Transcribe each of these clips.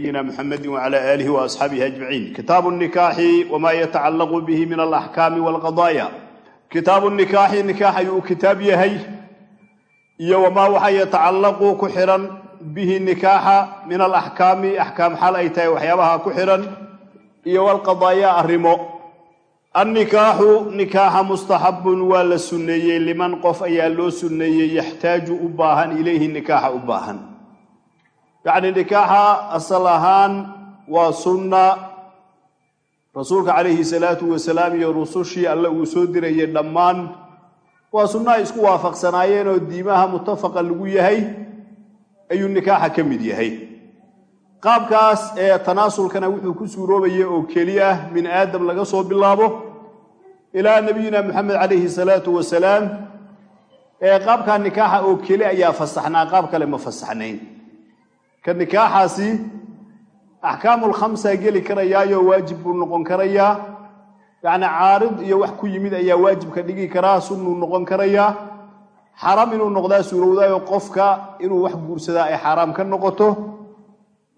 nabiyina muxamedi wcala aalihi waasxaabihi ajmaciin kitaabu nikaaxi wma yatacallaqu bihi min alaxkaami walqadaaya kitaabu nikaaxi nikaax ayuu kitaab yahay iyo wamaa waxa yatacallaqu ku xihan bihi nikaaxa min alaxkaami axkaam xal ay tahay waxyaabaha ku xihan iyo walqadaaya arrimo annikaaxu nikaaxa mustaxabun waa la sunneeyey liman qof ayaa loo sunneeyey yaxtaaju u baahan ilayhi nikaaxa u baahan yacni nikaaxa asal ahaan waa sunna. Rasuulka calayhi salaatu wasalaam iyo rusushii alle uu soo dirayay dhammaan waa sunna isku waafaqsanaayeen oo diimaha mutafaqa lagu yahay ayuu nikaaxa ka mid yahay. Qaabkaas ee tanaasulkana wuxuu ku suuroobaya oo keli ah min aadam laga soo bilaabo ilaa nabiyina moxamed calayhi salaatu wasalaam. Ee qaabkaa nikaaxa oo keli ayaa fasaxnaa qaab kale ma fasaxnayn ka nikaaxaasi axkaamul khamsa geli karayaayo waajib buu noqon karayaa. Yacni caarid iyo wax ku yimid ayaa waajibka dhigi karaa sunnuu noqon karayaa. Xaaraam inuu noqdaa suurowdaayo qofka inuu wax guursadaa ay xaaraam ka noqoto.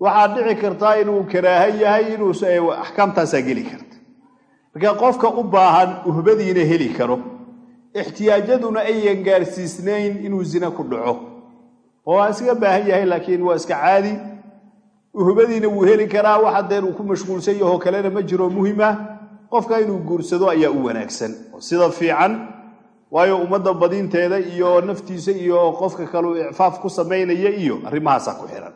Waxaa dhici kartaa inuu karaaha yahay inuu axkaamtaasaa geli karta. Marka qofka u baahan uhbadiina heli karo. Ixtiyaajaduna ayan gaarsiisnayn inuu zina ku dhaco oo waa iskaga baahan yahay laakiin waa iska caadi. Uhbadiina wuu heli karaa wax haddeen uu ku mashquulsan yahoo kalena ma jiro muhima. Qofka inuu guursado ayaa u wanaagsan. Sida fiican waayo ummadda badinteeda iyo naftiisa iyo qofka kaleu icfaaf ku samaynaya iyo arrimahaasaa ku xihan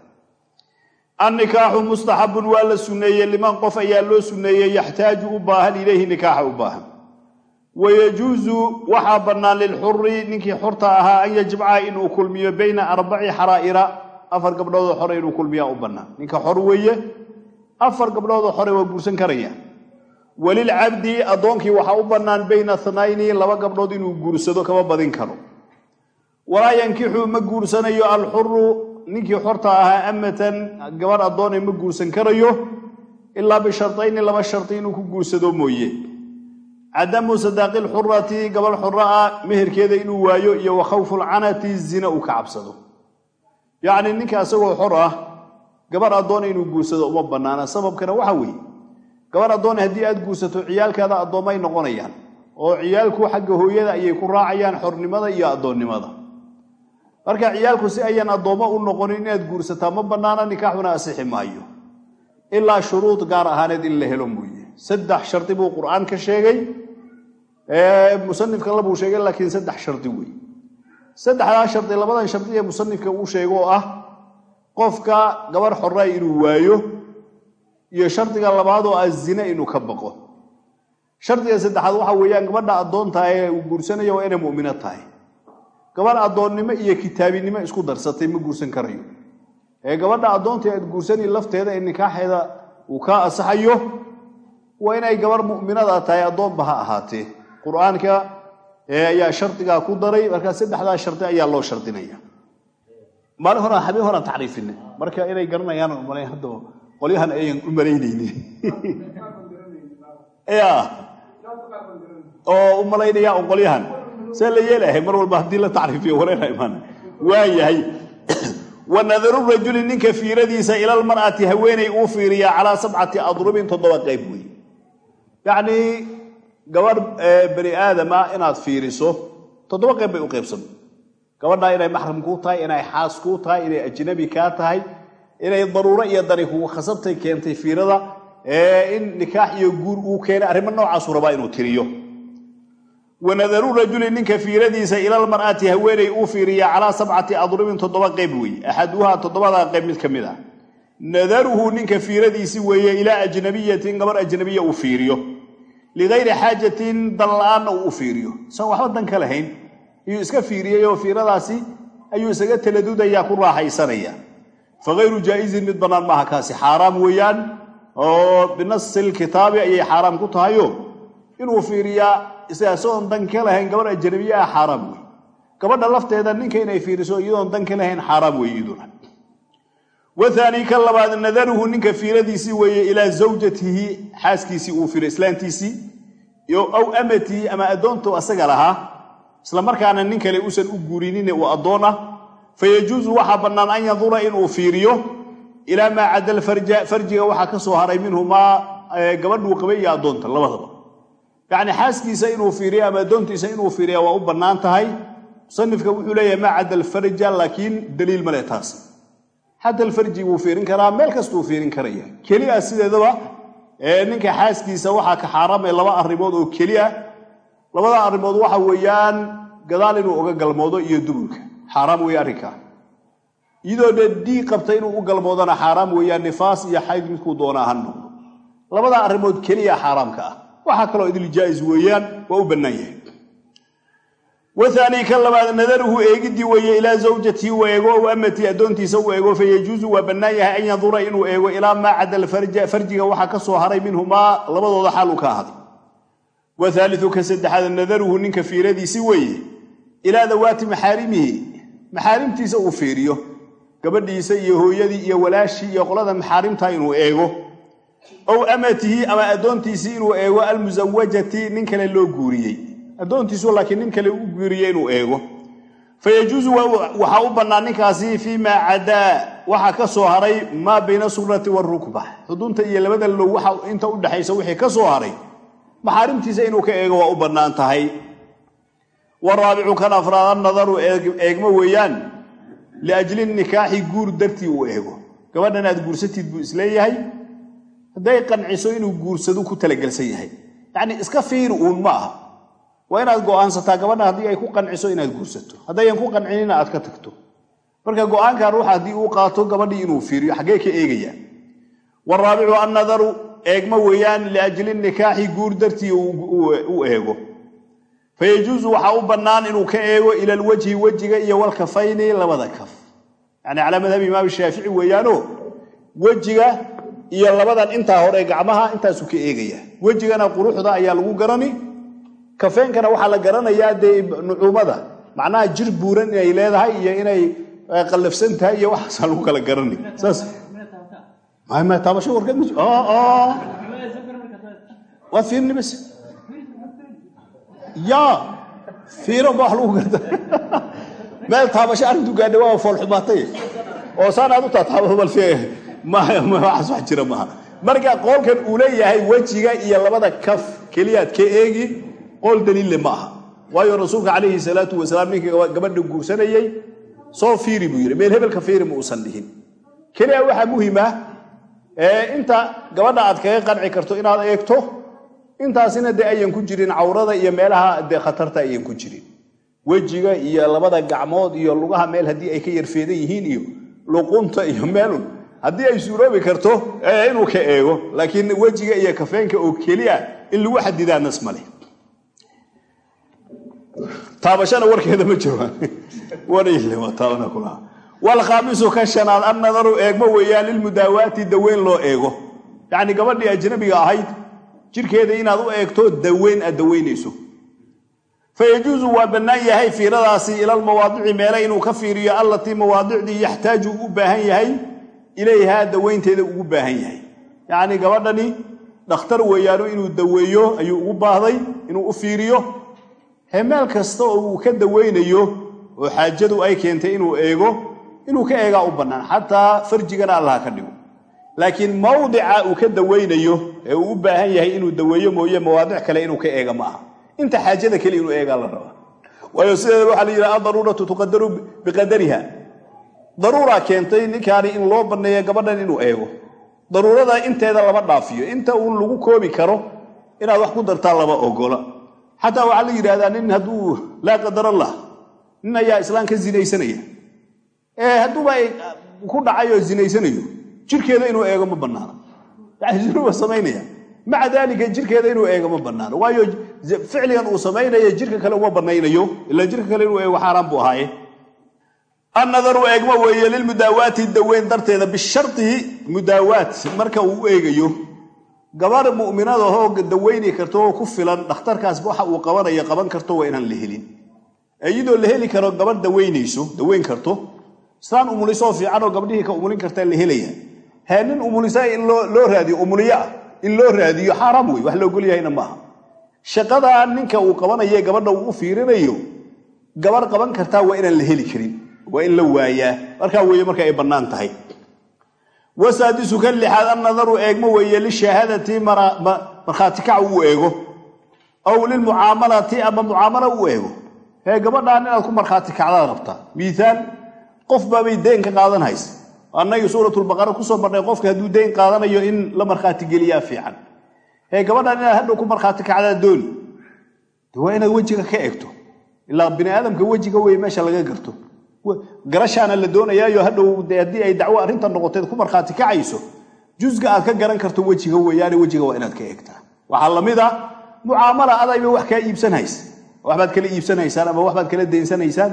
annikaaxu mustaxabun waa la sunneeyey. Liman qof ayaa loo sunneeyey yaxtaaju u baahan ilayhi nikaaxa u baahan wayajuusu waxaa bannaan lilxuri ninkii xorta ahaa an yajmaca inuu kulmiyo bayna arbaci xaraa'ira afar gabdhoodoo xore inuu kulmiyaa u bannaan. Ninka xor weeye afar gabdhoodoo xore waa guursan karaya. Walilcabdi addoonkii waxaa u bannaan bayna thnayni laba gabdhood inuu guursado kama badin karo. Walaa yankixu ma guursanayo alxuru ninkii xorta ahaa amatan gabadh addoone ma guursan karayo ilaa bishartayni laba sharti inuu ku guursado mooye cadamu sadaaqi lxurati gabadh xoro ah meherkeeda inuu waayo iyo wa khawfulcanati zina uu ka cabsado yacni ninka isagoo xor ah gabadh addoone inuu guursado uma bannaana sababkana waxa weeye gabadh addoone haddii aad guursato ciyaalkaada addoommay noqonayaan oo ciyaalku xagga hooyada ayay ku raacayaan xornimada iyo addoonnimada marka ciyaalku si ayaan addoommo u noqonin inaad guursataa ma bannaana nikaaxuna asixi maayo ilaa shuruud gaar ahaaneed in la helo mooye saddex shardi buu qur'aan ka sheegay musanifka labuu sheegay laakiin saddex shardi wey saddexdaa shardi labadan shardi ee musanifka uu sheego oo ah qofka gabarh xorra inuu waayo iyo shardiga labaad oo ah zine inuu ka baqo. Shardiga saddexaad waxa weeyaan gabadha addoonta ee uu guursanaya waa inay mu'mino tahay. Gabadh addoonnimo iyo kitaabinimo isku darsatay ma guursan karayo. Ee gabadha addoonta aad guursani lafteeda ee nikaaxeeda uu kaa asaxayo waa inay gabarh mu'minada tahay addoonba ha ahaatee. Qur'aanka ayaa shardigaa ku daray markaa saddexdaa shardi ayaa loo shardinaya. Maalin hore habeen horean tacriifina marka inay garanayaan umalayn hadda qolyahan ayan u ya oo u qolyahan. See la yeelahay mar walba haddii la tacriifiyo wareera imaan waa yahay. Wa nadaru rajuli ninka fiiradiisa ilalmar'ati haweeney uu fiiriyaa calaa sabcati adrubin toddoba qayb wey yacnii gabadh bani aadama inaad fiiriso toddoba qayb bay u qaybsan. Gabadhaa inay maxram kuu tahay inay xaas kuu tahay inay ajnabi kaa tahay inay daruuro iyo dani kugu khasabtay keentay fiirada in nikaax iyo guur uu keenay arrimo noocaasuu rabaa inuu tiriyo. Wanadaru rajuli ninka fiiradiisa ilalmar'ati haweeney uu fiiriya calaa sabcati adrubin toddoba qayb weeye axaduhaa toddobadaa qayb mid ka mid ah. Nadaruhu ninka fiiradiisi weeye ilaa ajnabiyatin gabar ajnabiya uu fiiriyo ligayri xaajatin dan la'aanna uu u fiiriyo isagoon waxba dan ka lahayn iyuu iska fiiriyey oo fiiradaasi ayuu isaga taladudayaa ku raaxaysanaya fa hayru jaa'izin mid bannaan maaha kaasi xaaraam weeyaan oo binasi lkitaabi ayay xaaraam ku tahayo inuu fiiriyaa isagoon dan ka lahayn gabadh ajnabiye ah xaaraam wey gabadha lafteeda ninka inay fiiriso iyadoon dan ka lahayn xaaraam wey wathaani ka labaad nadaruhu ninka fiiradiisii weeye ilaa zawjatihi xaaskiisii uu fiiro islaantiisii aw amatihi ama addoontu asaga lahaa isla markaana nin kale uusan u guurinine uu addoon ah fa yajuusu waxaa bannaan an yandura inuu fiiriyo ilaa maa cadda alfarja farjiga waxaa ka soo haray minhumaa gabadhuu qabay iyo addoonta labadaba yacni xaaskiisa inuu fiiriyo ama addoontiisa inuu fiiriya waa u bannaan tahay musanifka wuxuu leeyahay maa cadda alfarja laakiin daliil male taas xadda alfarji wuu fiirin karaa meel kastuu fiirin karaya. Keli a sideedaba ninka xaaskiisa waxaa ka xaaraamay laba arrimood oo keli ah labada arrimood waxa weeyaan gadaal inuu uga galmoodo iyo duburka xaaraam weeye arrinkaa iyadoo dee dhiig qabta inuu u galmoodana xaaraam weeyaan nifaas iyo xayd midkuu doonaa ha noqdo. Labada arrimood keliya xaaraamka ah. Waxaa kaloo idil jaa'is weeyaan waa u bannaan yahay waani ka labaad nadaruhu eegidii weeye ilaa zawjatii u eego ow amatii addoontiisa u eego fayajuusu waa bannaan yahay an yandura inuu eego ilaa maa alfarja farjiga waxaa ka soo haray minhumaa labadooda xaal u ka ahaday wahaaliu ka saddexaad nadaruhu ninka fiiradiisi weeye ilaa dawaati maxaarimihi maxaarimtiisa uu fiiriyo gabadhiisa iyo hooyadii iyo walaashii iyo qolada maxaarimta inuu eego ow amatihi ama addoontiisii inuu eego almusawajati nin kale loo guuriyey addoontiisu laakiin nin kale u guuriyey inuu eego. Fayajuusu waxaa u bannaan ninkaasi fii maa cadaa waxaa ka soo haray maa bayna surati warukba xudunta iyo labada low waxa inta u dhexaysa wixii ka soo haray maxaarimtiisa inuu ka eego waa u bannaan tahay. Waraabicu kan afraad annadaru eegmo weeyaan liajli nikaaxi guur dartii uu eego. Gabadhan aad guursatid buu is leeyahay. Hadday qanciso inuu guursadu ku talagelsan yahay. Yacnii iska fiiri uun ma aha waa inaad go'aansataa gabadha haddii ay ku qanciso inaad guursato. Haddayan ku qancinina aad ka tagto. Marka go'aankan ruuxa haddii uu qaato gabadhii inuu fiiriyo xaggee ka eegaya. Waraabicu annadaru eegmo weeyaan liajli nikaaxi guur dartii u eego. Fayajuusu waxaa u bannaan inuu ka eego ila alwajhi wejiga iyo walkafayni labada kaf. Yani calaa madhab imaam shaafici weeyaano wejiga iyo labadan intaa hore gacmaha intaasuu ka eegaya. Wejigana quruxda ayaa lagu garani kafeenkana waxaa la garanayaa dee nucuumada. Macnaha jir buuran inay leedahay iyo inay qallafsan tahay iyo waxaasaa lagu kala garani. Saas. Taabasho warkeed ma waad fiirini bas ya fiiran ba wax lagu garta meel taabasho arrintu gaadha waa foolxumaatay oo saan aad u taataabo bal waxaas wax jira maaha. Marka qoolkan uu leeyahay wejiga iyo labada kaf keliyaad ka eegi qool daliille ma aha. Waayo rasuulka calayhi salaatu wasalaam ninkii gabadha guursanayey soo fiiri buu yidhi. Meel hebelka fiiri ma uusan dhihin. Keliya waxaa muhiim ah inta gabadha aad kaga qanci karto inaad eegto intaasina dee ayan ku jirin cawrada iyo meelaha dee khatarta ayan ku jirin. Wejiga iyo labada gacmood iyo lugaha meel haddii ay ka yarfeedan yihiin iyo luqunta iyo meelun haddii ay suuroobi karto inuu ka eego. Laakiin wejiga iyo kafeenka oo keliya in lagu xadidaa nas male taabashana warkeeda ma joogaan wartaabana kulaha walkhaamisu ka shanaad annadaru eegmo weeyaan lilmudaawaati daweyn loo eego. Yacni gabadhii ajnabiga ahayd jirkeeda inaad u eegto daweyn aad daweynayso. Fayajuusu waa bannaan yahay fiiradaasi ila almawaadici meele inuu ka fiiriyo allatii mawaadicdii yaxtaaju u baahan yahay ilayhaa daweynteeda ugu baahan yahay. Yacni gabadhani dhakhtar weeyaano inuu daweeyo ayuu ugu baahday inuu u fiiriyo he meel kasta oo uu ka daweynayo oo xaajadu ay keentay inuu eego inuu ka eegaa u bannaan xataa farjigana allaha ka dhigo. Laakiin mawdica uu ka daweynayo ee uu u baahan yahay inuu daweeyo mooye mawaadic kale inuu ka eega ma aha inta xaajada kale inuu eegaa la rabaa. Waayo sideeda waxaa la yidhaha adaruuratu tuqadaru biqadariha daruuraa keentay ninkaani in loo banneeyo gabadhan inuu eego. Daruurada inteeda lama dhaafiyo. Inta uun lagu koobi karo inaad wax ku dartaa lama ogola xataa waxaa la yidhahdaa nin hadduu laa qadar allah nin ayaa islaan ka zinaysanaya hadduuba ku dhacay oo zinaysanayo jirkeeda inuu eego ma bannaano. Yani zinuba samaynaya. Maca daalika jirkeeda inuu eego ma bannaano. Waayo ficligan uu samaynaya jirka kale uma bannaynayo ila jirka kale inuu eego xaaraan buu ahaaye. Annadaru eegmo weeye lilmudaawaati daweyn darteeda bisharti mudaawaat marka uu eegayo gabar mu'minadahoo daweyni karto oo ku filan dhakhtarkaas waxa uu qabanayo qaban karto waa inaan la helin. Iyadoo la heli karo gabar daweynayso daweyn karto islaan umulisoo fiicanoo gabdhihii ka umulin kartaa la helaya hee nin umulisa in loo raadiyo umuliyo ah in loo raadiyo xaaraam wey wax la ogol yahayna maaha. Shaqadaa ninka uu qabanaye gabadha uu u fiirinayo gabar qaban kartaa waa inaan la heli karin waa in la waayaa. Markaa weeye marka ay bannaan tahay wasaadisu ka lixaad annadaru eegmo weeye lishahaadati markhaati kac uu eego aw lilmucaamalati ama mucaamalo uu eego. Hee gabadhaan inaad ku markhaati kacdaad rabtaa miiaal qof baabay deyn ka qaadanhaysa annagii suuratulbaqara ku soo marnay qofka hadduu deyn qaadanayo in la markhaati geliyaa fiican. Hee gabadhaan inaad hadhow ku markhaati kacdaa dooni. De waa inaad wejiga ka eegto. Ilaa bini aadamka wejiga wey meesha laga garto garashaana la doonayaayo hadhow haddii ay dacwo arrinta noqoteed ku markhaati kacayso jusga aad ka garan karto wejiga weeyaane wejiga waa inaad ka eegtaa waxaa la mid a mucaamala adayba wax kaa iibsanhaysa waxbaad kala iibsanaysaan ama waxbaad kala daynsanaysaan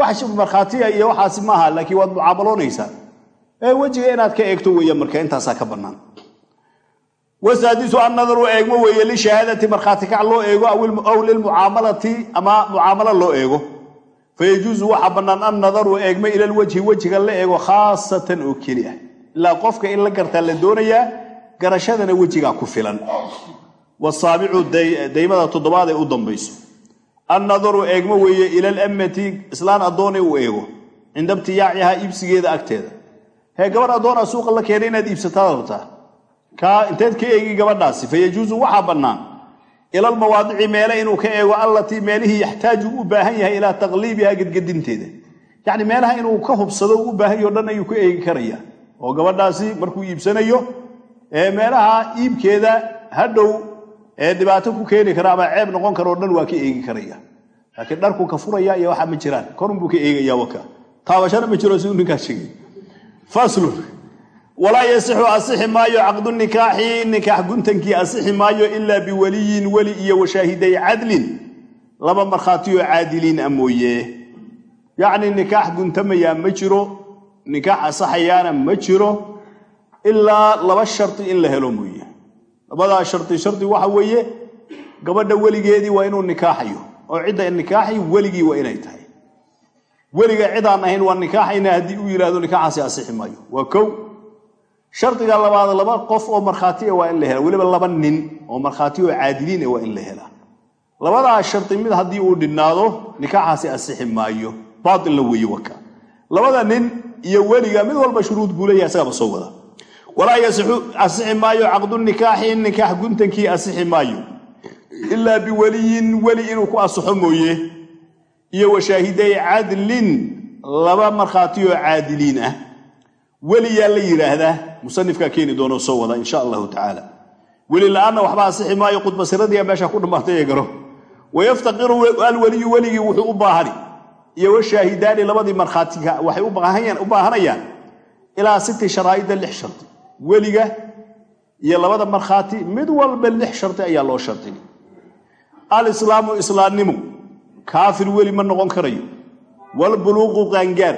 wax markhaatiya iyo waxaasi maaha laakiin waad mucaamaloonaysaa. Wejiga inaad ka eegto weeya marka intaasaa ka bannaan. Wasaadisu annadaru eegmo weeye lishahaadati markhaati kac loo eego aw lilmucaamalati ama mucaamalo loo eego fayajuusu waxaa bannaan annadaru eegmo ila lwajhi wejiga la eego khaasatan oo keli ah ilaa qofka in la gartaa la doonayaa garashadana wejigaa ku filan wasaabicu daymada toddobaad ee u dambayso annadaru eegmo weeye ila lammati islaan addoone uu eego cinda ibtiyaacihaa iibsigeeda agteeda hee gabadh addoona suuqa la keenay inaad iibsataad rabtaa kaa inteed ka eegi gabadhaasi fayajuusu waxaa bannaan ilalmawaadici meele inuu ka eego allatii meelihii yaxtaaju u baahan yahay ilaa taqliibiha gedgedinteeda. Yacni meelaha inuu ka hubsado u baahan yaho dhan ayuu ka eegi karaya. Oo gabadhaasi markuu iibsanayo ee meelaha iibkeeda hadhow dhibaato ku keeni kara ama ceeb noqon kara dhan waa ka eegi karaya. Laakiin dharku ka furaya iyo waxaa ma jiraan. Korunbuu ka eegaya waka taabashana ma jiro siduu ninkaas sheegay. Faslun walaa yasixu asixi maayo caqdu nikaaxi nikaax guntankii asixi maayo ilaa biwaliyin weli iyo washaahiday cadlin. Laba markhaatiyoo caadiliin a mooye. Yacni nikaax guntamayaa ma jiro nikaax asaxayaana ma jiro ilaa laba shardi in la helo mooye. Labadaa shardi shardi waxa weeye gabadha weligeedii waa inuu nikaaxayo oo cidda nikaaxi weligii waa inay tahay. Weliga cidaan ahayn waa nikaaxayna haddii uu yidhahdo nikaaxaasi asixi maayo. Waa kow shardiga labaad laba qof oo markhaati waa in la hela weliba laba nin oo markhaati oo caadiliin waa in la helaa labadaa shardi mid haddii uu dhinnaado nikaaxaasi asixi maayo baatilna weeye waka labada nin iyo weliga mid walba shuruud buu leeyahay isagaba soo wada. Walaa yasixu asixi maayo caqdu nikaaxi nikaax guntankii asixi maayo. Ilaa biweliyin weli inuu ku asaxo mooye. Iyo washaahiday cadlin laba markhaati oo caadiliin ah weliyaa la yidhaahdaa musanifkaa keeni doono soo wada insha allahu tacaala. Weli la'aanna waxba asixi maayo qudbasiradiia meesha ku dhammaatay ee garo. Wayaftaqiru alweliyu weligii wuxuu u baahani. Iyo washaahidaani labadii markhaatiga waxay u baahanayaan ilaa siti sharaa'ida lix shardi weliga iyo labada markhaati mid walba lix shardi ayaa loo shardin alislaamu islaamnimo kaafir weli ma noqon karayo. Walbuluuqu qaangaar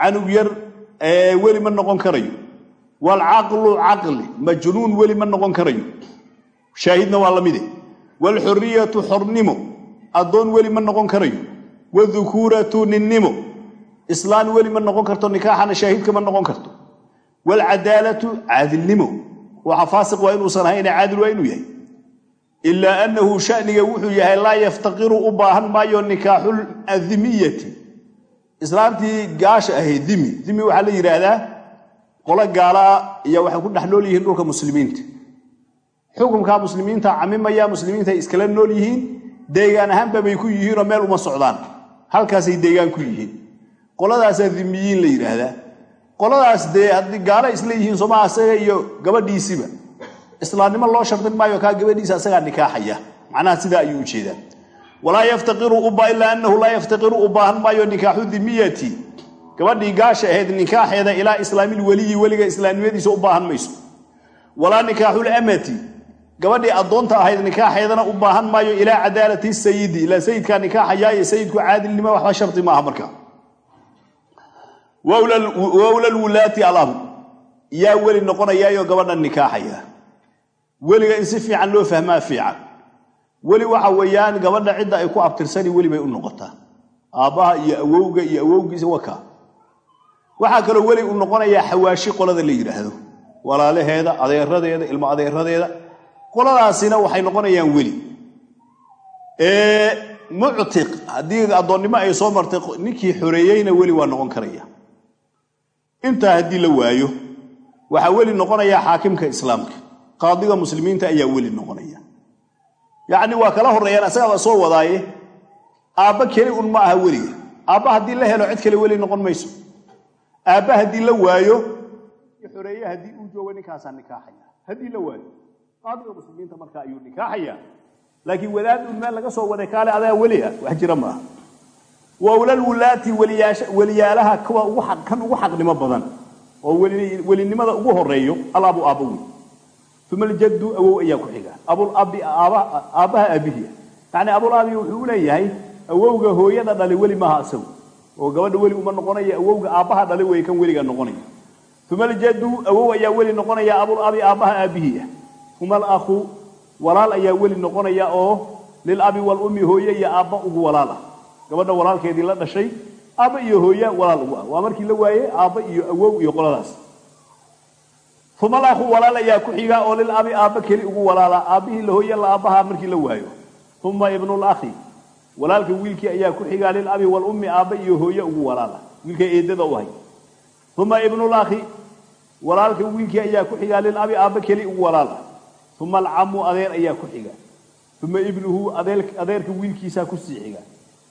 canug yar weli ma noqon karayo. Waalcaqlu caqli majnuun weli ma noqon karayo. Shaahidna waa la mide waalxuriyatu xornimo addoon weli ma noqon karayo. Wadukuuratu ninnimo islaan weli ma noqon karto nikaaxana shaahidka ma noqon karto. Waalcadaalatu caadilnimo waxa faasiq waa inuusan ahayne caadil waa inuu yahay. Ilaa annahu shaniga wuxuu yahay laa yaftaqiru u baahan maayo nikaaxul adimiyati islaamtii gaasha ahayd dimi. Dimi waxaa la yidhaahdaa qolo gaalaa iyo waxay ku dhex nool yihiin dhulka muslimiinta. Xukunkaa muslimiinta camimaya muslimiinta iskala nool yihiin deegaan ahaanba bay ku yihiinoo meel uma socdaan. Halkaasay deegaan ku yihiin. Qoladaasaa dimiyiin la yidhaahdaa. Qoladaas dee haddii gaalo isla yihiin somaa asaga iyo gabadhiisiba. Islaamnimo loo shardin maayo kaa gabadhiisa asagaa nikaaxaya macnaha sidaa ayuu u jeedaa walaa yaftaqiru ilaa anahu laa yaftaqiru u baahan maayo nikaaxu dimiyati. Gabadhii gaasha ahayd nikaaxeeda ilaa islaamil weliyi weliga islaamnimadiisa u baahan mayso. Walaa nikaaxul amati. Gabadhii addoonta ahayd nikaaxeedana u baahan maayo ilaa cadaalati sayidi. Ilaa sayidkaa nikaaxayaayo sayidku caadilnimo waxba shardi maaha marka. Wawla lwulaati alam yaa weli noqonayaayo gabadhan nikaaxaya. Weliga in si fiican loo fahmaa fiican weli waxa weeyaan gabadha cidda ay ku abtirsani weli bay u noqotaa. Aabbaha iyo awowga iyo awowgiisa waka waxaa kaloo weli u noqonayaa xawaashi qolada la yidhaahdo walaalaheeda adeeradeeda ilmo adeeradeeda. Qoladaasina waxay noqonayaan weli. Muctiq haddii addoonnimo ay soo martay ninkii xoreeyeyna weli waa noqon karaya. Intaa haddii la waayo waxaa weli noqonaya xaakimka islaamka. Qaadiga muslimiinta ayaa weli noqonaya yacni waa kala horreeyaan asagaaba soo wadaaye. Aabba keli un ma aha weliga. Aabba haddii la helo cid kale weli noqon mayso. Aabba haddii la waayo xoreeye haddii uu joogo ninkaasaa nikaaxaya haddii la waayo qaadiga muslimiinta markaa ayuu nikaaxaya laakiin wadaad un meel laga soo waday kaale adaa weli ah wax jira maaha wa ulalwulaati weliyaalaha kuwa kan ugu xaqnimo badan oo welinimada ugu horeeyo alabu aabba wey uma aljaddu awow ayaa ku xiga abulabi aabbaha aabbihiia yacni abulaabi wuxuu u leeyahay awowga hooyada dhali weli maaha isagu oo gabadha weli uma noqonaya awowga aabbaha dhali wey kan weliga noqonaya uma aljaddu awow ayaa weli noqonaya abulabi aabbaha aabbihii ah uma alakhu walaal ayaa weli noqonaya oo lilabi walummi hooye iyo aabba ugu walaal ah gabadha walaalkeedii la dhashay aabba iyo hooya walaal ugu ah waa markii la waaye aabba iyo awow iyo qoladaas uma alakhu walaal ayaa ku xiga oo lilabi aabba keli ugu walaala. Aabbihii la hooye la aabbaha markii la waayo. Uma ibnulakhi walaalka wiilkii ayaa ku xiga lilabi walummi aabba iyo hooye ugu walaala. Wiilka eedada u hay uma ibnulakhi walaalka wiilkii ayaa ku xiga lilabi aabba keli ugu walaala. Uma alcamu adeer ayaa ku xiga. Uma ibnuhu adeerka wiilkiisaa ku sii xiga.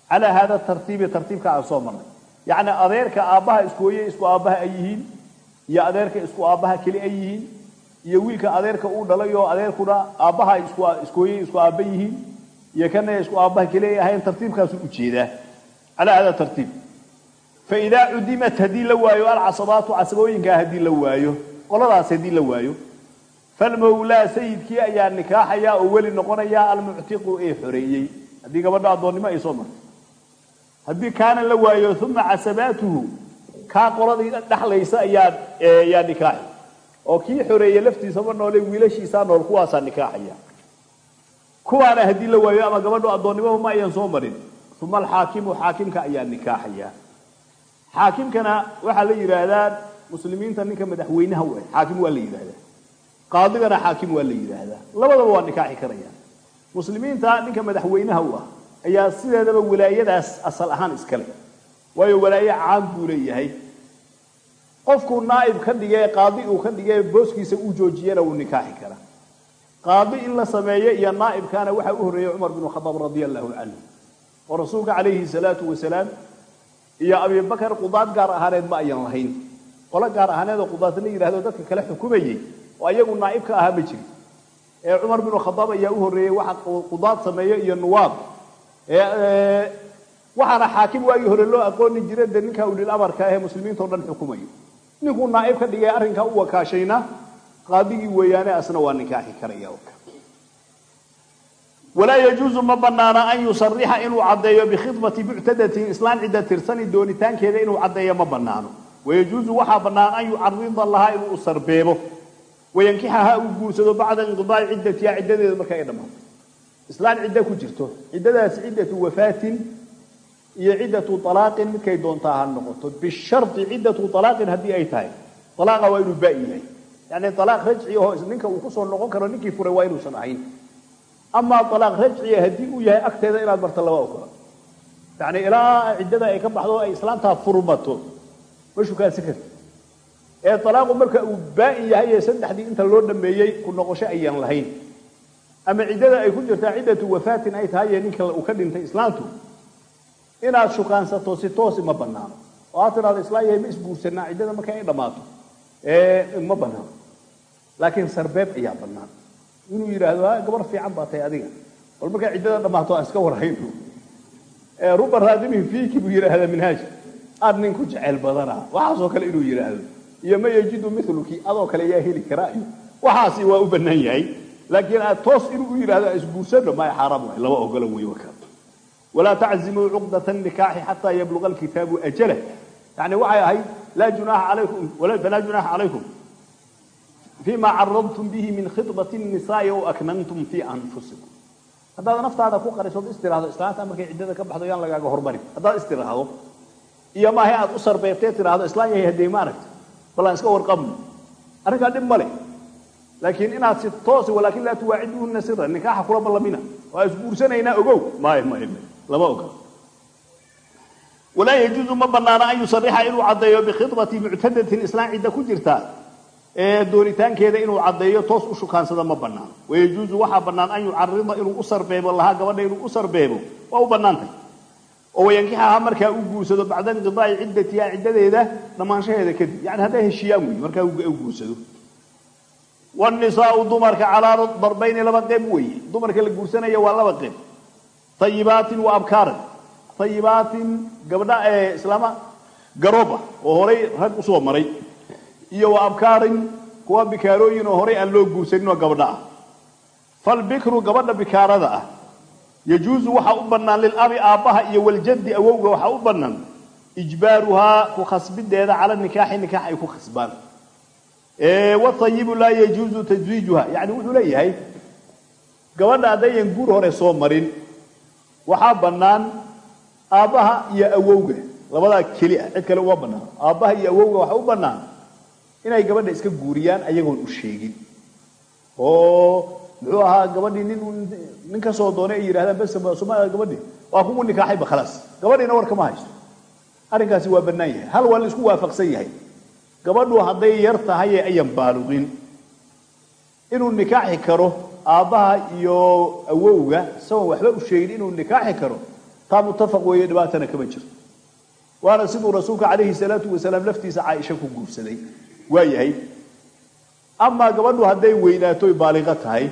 Calaa haada tartiibi tartiibka aan soo marnay. Yacni adeerka aabbaha isku hooye isku aabbaha ay yihiin iyo adeerka isku aabbaha keli ay yihiin iyo wiilka adeerka uu dhalay oo adeerkuna aabbaha isku hooye isku aabba yihiin iyo kana isku aabbaha keli ay ahayn tartiibkaasuu u jeedaa calaa hada tartiib. Fa idaa cudimat haddii la waayo alcasabaatu casabooyinkaa haddii la waayo qoladaas haddii la waayo falmawlaa sayidkii ayaa nikaaxaya oo weli noqonaya almuctiqu ee xoreeyey. Haddii gabadha addoonnimo ay soo marto. Haddii kaana la waayo uma casabaatuhu kaa qoladii dhexlaysa ayaa yaa nikaaxi oo kii xoreeye laftiisaba noole wiilashiisaa nool kuwaasaa nikaaxaya kuwaana haddii la waayo ama gabadhu addoonnimaba ma ayan soo marin. Uma alxaakimu xaakimka ayaa nikaaxaya xaakimkana waxaa la yidhaahdaa muslimiinta ninka madaxweynaha u ah xaakim waa la yidhaahdaa. Qaadigana xaakim waa la yidhaahdaa. Labadaba waa nikaaxi karaya. Muslimiinta ninka madaxweynaha u ah ayaa sideedaba walaayadaas asal ahaan iskale waayo walaaye caan buu leeyahay. Qofkuu naa'ib ka dhigee qaadi uu ka dhigee booskiisa uu joojiyana wuu nikaaxi karaa. Qaadi in la sameeyo iyo naa'ibkaana waxaa u horreeyey cumar binu khadaab radia allahu canhu oo rasuulka calayhi salaatu wasalaam iyo abibakar qudaad gaar ahaaneed ma ayan lahayn. Qolo gaar ahaaneed oo qudaad la yidhahdo dadka kale xukumayey oo iyagu naa'ibka ahaa ma jirin ee cumar binu khadaab ayaa u horreeyey waxa qudaad sameeyo iyo nuwaab waxaana xaakim waagii hore loo aqooni jira de ninka ulil amarka ahee muslimiintao dhan xukumayo. Ninkuu naa'ib ka dhigay arrinkaa u wakaashayna qaadigii weeyaane asna waa nikaaxi karaya walaa yajuusu ma banaana an yusarixa inuu caddeeyo bikhidbati muctadatin islaan cidda tirsani doonitaankeeda inuu caddeeyo ma banaano wayajuusu waxaa bannaan an yucarida lahaa inuu u sarbeebo. Wayankixaha uu guursado bacda inqidaa'i ciddatiha ciddadeeda marka ay dhammaato islaan ciddo ku jirto ciddadaas ciddatu wafaatin iyo ciddatu alaaqin midkay doontaa ha noqoto. Bishardi ciddatu alaaqin haddii ay tahay alaaqa waa inuu baa'i yahay. Yani alaaq rajci aho ninka uu ku soo noqon karo ninkii furay waa inuusan ahayn. Amaa alaaq rajciya haddii uu yahay agteeda inaad marto laba ogola yani ilaa ciddada ay ka baxdo ay islaantaa furmato. Ma shukaansi karti ee alaaqu marka uu baa'in yahay ee saddexdii inta loo dhameeyey ku noqosho ayaan lahayn. Ama ciddada ay ku jirtaa ciddatu wafaatin ay tahay ee ninka uu ka dhintay islaantu inaad shukaansato si toosi ma banaano oo aad tiraado islaan yahay ma isguursanaa ciddada marka ay dhammaato ma banaano laakiin sarbeeb ayaa banaan inuu yidhaahdo ha gabar fiican baa tahay adiga. Bal markaa ciddada dhammaato aan iska warhayno ruba raadimihi fiiki buu yidhaahdaa minhaaj. Aad nin jecel badanaa. Waxaasoo kale inuu yidhaahdo iyo ma yajidu miluki adoo kale yaa heli karaa iyo waxaasi waa u banaan yahay. Laakiin aad toos inuu u yidhahdo isguursano maya xaaraam waay laba ogola wey waka walaa taczimuu cuqdata nikaaxi xataa yabluga alkitaabu ajalah yani waxay ahayd falaa junaaxa calaykum fima caradtum bihi min khidbati nisaai o aknantum fii anfusikum haddaad naftaada ku qarisood istiraahdo islaanta markay ciddada ka baxdo yaan lagaaga hormarin haddaad istiraahdo iyo maaha aad u sarbeebtee tiraahdo islaan yahay haddee ma aragta bal aan iska warqabno arrinkaa dhib ma leh laakiin inaad si toosi walaakin laa tuwaaciduhuna sira nikaaxa kula ballamina. Waa isguursanaynaa ogow. Maya maya lama ogola walaa yajuuzu ma banaana an yusarixa inuu caddeeyo bikhidbati muctadatin islaan cidda ku jirta. Ee doonitaankeeda inuu caddeeyo toos u shukaansada ma banaano wayajuusu waxaa bannaan an yucarida inuu u sarbeebo lahaa gabadha inuu u sarbeebo. Waa u bannaantay oo wayankixaha markaa u guursado bacda inqidaa'i ciddatiha ciddadeeda dhammaanshaheeda kadib. Yani hadday heshiiyaan wey. Markaa u guursado wanisaau dumarka calaa darbayni laba qeyb weeye dumarka la guursanaya waa laba qeyb ayibaatin wa abkaaran ayibaatin gabdha ee islaama garooba oo horay rag u soo maray iyo wa abkaarin kuwa bikaarooyin oo horay aan loo guursanin oo gabdha ah falbikru gabadha bikaarada ah yajuusu waxaa u bannaan lilabi aabbaha iyo waljaddi awowga waxaa u bannaan ijbaaruhaa ku khasbideeda cala nikaaxi nikaax ay ku khasbaan watayibu laa yajuusu tajwiijuha. Yani wuxuu leeyahay gabadha haddayan guur hore soo marin waxaa bannaan aabbaha iyo awowga. Labadaa keli ah cid kale uma bannaan. Aabbaha iyo awowga waxaa u bannaan inay gabadha iska guuriyaan ayagoon u sheegin. Oo muxuu ahaa gabadhii nin nin ka soo doonay ay yidhahdaan bes soma gabadhii waa kugu nikaaxayba khalaas. Gabadhiina war kama haysto. Arrinkaasi waa bannaan yahay. Hal waa la isku waafaqsan yahay gabadhu hadday yar tahay ee ayan baaluqin. Inuu nikaaxi karo aabbaha iyo awowga isagoon waxba u sheegin inuu nikaaxi karo taa muttafaq weeye dhibaatana kama jirto. Waana siduu rasuulka calayhi salaatu wasalaam laftiisa caaisha ku guursaday. Waa yahay. Amaa gabadhu hadday weynaato baaliqo tahay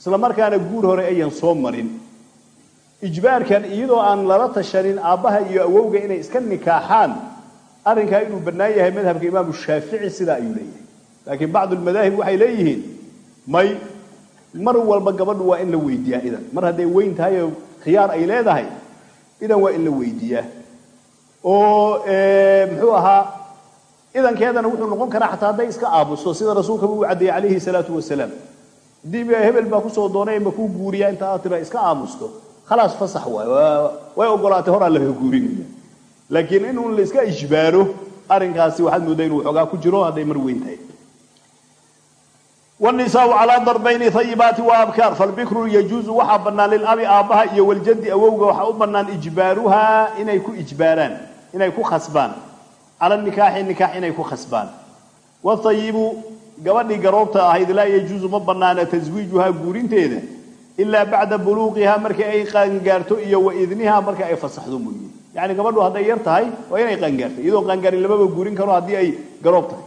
isla markaana guur hore ayan soo marin. Ijbaarkan iyadoo aan lala tashanin aabbaha iyo awowga inay iska nikaaxaan arrinkaa inuu bannaan yahay madhabka imaamu shaafici sidaa ayuu leeyahay. Laakiin bacdu lmadaahib waxay leeyihiin may mar walba gabadhu waa in la weydiiyaa idan. Mar hadday weyn tahay oo khiyaar ay leedahay idan waa in la weydiiyaa oo muxuu ahaa idankeedana wuxuu noqon karaa xataa hadday iska aamuso sida rasuulkaba uu caddeeyey calayhi salaatu wasalaam. Haddii hebel baa ku soo doonay ma kuu guuriyaa inta aad iska aamusto khalaas fasax waay way ogolaatay horaa laga guurinaya laakiin in un la iska ijbaaro arrinkaasi waxaad moodaa inuu xoogaa ku jiro hadday mar weyn tahay. Wnisaau calaa darbayni ayibaati wa abkaar falbikru yajuusu waxaa bannaan lilabi aabbaha iyo waljaddi awowga waxaa u bannaan ijbaaruhaa inay ku ijbaaraan inay ku khasbaan. Cala nikaaxi nikaax inay ku khasbaan. Waayibu gabadhii garoobta ahayd laa yajuusu ma bannaana taswiijuhaa guurinteeda ilaa bacda buluuqihaa markii ay qaangaarto iyo wa idnihaa marka ay fasaxdo mooye yani gabadhu hadday yar tahay waa inay qaangaarto iyadoo qaangaarin lamaba guurin karo haddii ay garoob tahay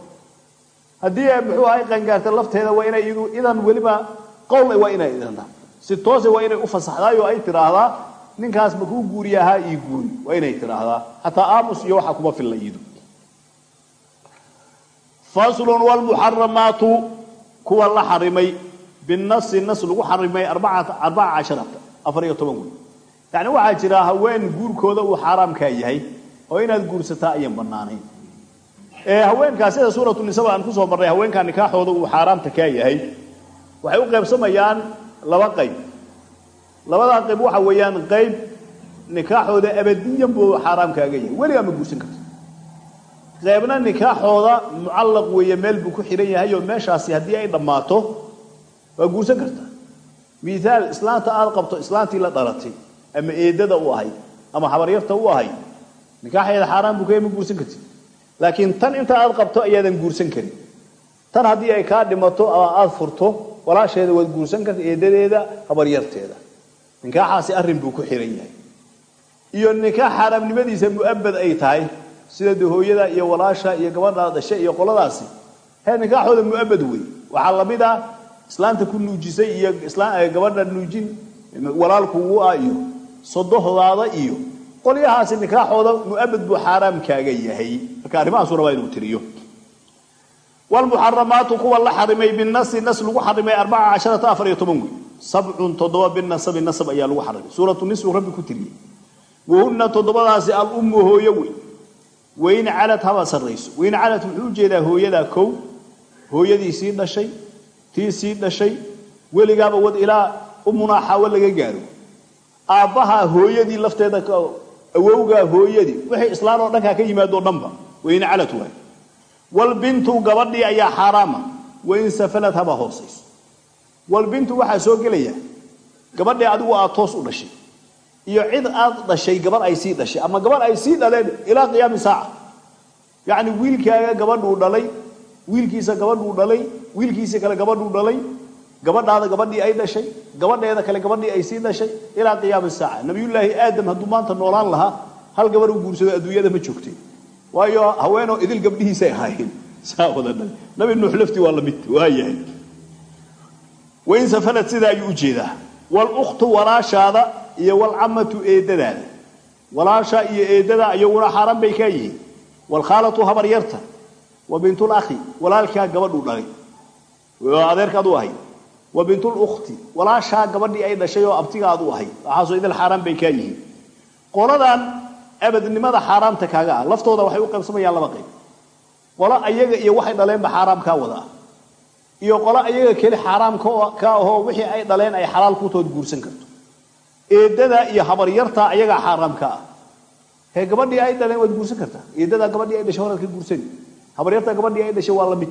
haddii muxuu ahay qaangaarta lafteeda waa inay iyadu idan weliba qowl waa inay idanta si toose waa inay u fasaxdaay oo ay tidhaahdaa ninkaas makuu guuriya ahaa ii guuri. Waa inay tidhaahdaa. Xataa aamus iyo waxa kuma filla iyadu faslun wlmuxaramaatu kuwa la xarimay. Binasi nas lagu xarimay arbaca casharata. Afar iyo toban wey yani waxaa jira haween guurkooda uu xaaraamkaa yahay oo inaad guursataa ayan banaanayn haweenkaa sida suuratu nisaba aan ku soo marnay haweenkaa nikaaxooda uu xaaraamta kaa yahay waxay u qaybsamayaan laba qayb. Labadaa qayb waxa weeyaan qayb nikaaxooda abadiyan buu xaaraam kaaga yahay weligaa ma guursan karto. Qaybna nikaaxooda mucallaq weeye meel buu ku xihan yahay oo meeshaasi haddii ay dhammaato waa guursan kartaa miaal islaanta aad qabto islaantii la dhalatay ama eedada u ahayd ama habaryarta u ahayd nikaaxeeda xaaraan buu ka ma guursan kartid laakiin tan inta aad qabto ayaadan guursan karin. Tan haddii ay kaa dhimato ama aada furto walaasheeda waad guursan karta eedadeeda habaryarteeda nikaaxaasi arrin buu ku xihan yahay. Iyo nikaax xaaraamnimadiisa mu'abad ay tahay sida de hooyada iyo walaasha iyo gabadha dhashe iyo qoladaasi. He nikaaxooda mu'abad wey. Waxaa la mid ah islaanta ku nuujisay iyo gabadha nuujin walaalkugu ah iyo sodohdaada iyo qolyahaasi nikaaxooda mu'abad buu xaaraam kaaga yahay. Marka arrimahaasuna waa inuu tiriyo. Wlmuxaramaatu kuwa la xarimay binasi nas lagu xarimay arbaca casharata afar iyo toban wey sabcun toddoba binasabi nasab ayaa lagu xarimay. Suuratu nisfu rabbi ku tiriyey wahuna toddobadaasi alummu hooyo wey. Wayn calad haba sarrayso. Wayn calad wuxuu u jeedaa hooyadaa kow? Hooyadii sii dhashay tii sii dhashay weligaaba wad ilaa umunaa xaawo laga gaaro aabbaha hooyadii lafteeda awowgaa hooyadii wixii islaan oo dhankaa ka yimaado dhanba wayn calad waay. Walbintu gabadhii ayaa xaaraama wain safalad haba hoosayso walbintu waxaa soo gelaya gabadhii adigu aad toos u dhashay iyo cid aad dhashay gabar ay sii dhashay ama gabar ay sii dhaleen ilaa qiyaami saaca. Yacni wiilkaaga gabadhuu dhalay wiilkiisa gabadhuu dhalay wiilkiisa kale gabadhuu dhalay gabadhaada gabadhii ay dhashay gabadheeda kale gabadhii ay sii dhashay ilaa qiyaami saaca. Nabiyullaahi aadam hadduu maanta noolaan lahaa hal gabar uu guursado adduunyada ma joogtay waayo haweenoo idil gabdhihiisay ahaayeen. Saa wada dhalay nabi nuux laftii waa la mid waa yahay. Wain safalad sidaa ayuu u jeedaa. Walukhtu walaashaada iyo walcamatu eedadaada walaasha iyo eedada iyaguna xaaraan bay kaa yihiin. Waalkhaalatu habar yarta wa bintulakhi walaalkaa gabadhuu dhalay adeerkaad u ahayd wa bintulkhti walaashaa gabadhii ay dhashay oo abtigaad u ahayd waxaasoo idil xaaraan bay kaa yihiin. Qoladan abadnimada xaaraamta kaaga ah. Laftooda waxay u qaybsamayaan laba qayb. Qolo ayaga iyo waxay dhaleenba xaaraam kaa wada ah. Iyo qolo ayaga keli xaaraam ka ahoo wixii ay dhaleen ay xalaal kutood guursan karto. Eedada iyo habaryarta ayagaa xaaraam ka ah. Hee gabadhii ay dhaleen waad guursan kartaa eedadaa gabadhii ay dhashay horaad ka guursani habaryarta gabadhii ay dhashay waa la mid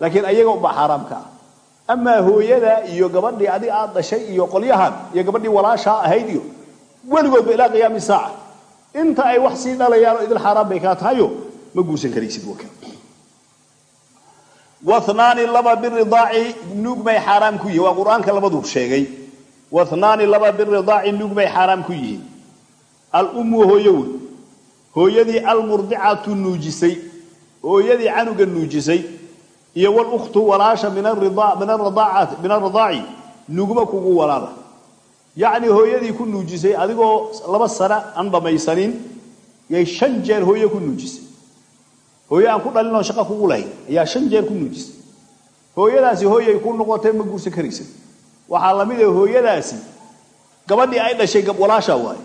laakiin ayaga unbaa xaaraam ka ah amaa hooyada iyo gabadhii adi aad dhashay iyo qolyahan iyo gabadhii walaashaa ahayd iyo weligoodba ilaa qiyaami saaca. Inta ay wax sii dhalayaan oo idil xaaraan bay kaa tahayo ma guursan karaysid waka wanaani laba biridaaci nuugmay xaaraam ku yihiin. Waa qur'aanka labaduu sheegay. Wanaani laba biridaaci nuugmay xaaraam ku yihiin. Alummu hooyo wey. Hooyadii almurdicatu nuujisay. Hooyadii canuga nuujisay iyo walukhtu walaasha min aradaaci nugma kugu walaala yacni hooyadii ku nuujisay adigoo laba sano aan dhammaysanin yay shan jeer hooye ku nuujisay. Hooye aan ku dhalin oo shaqa kugu lahayn ayaa shan jeer ku nuujisay. Hooyadaasi hooyay ku noqotay ma guursan karaysa waxaa la mid ah hooyadaasi gabadhii ay dhashay walaashaa waaye.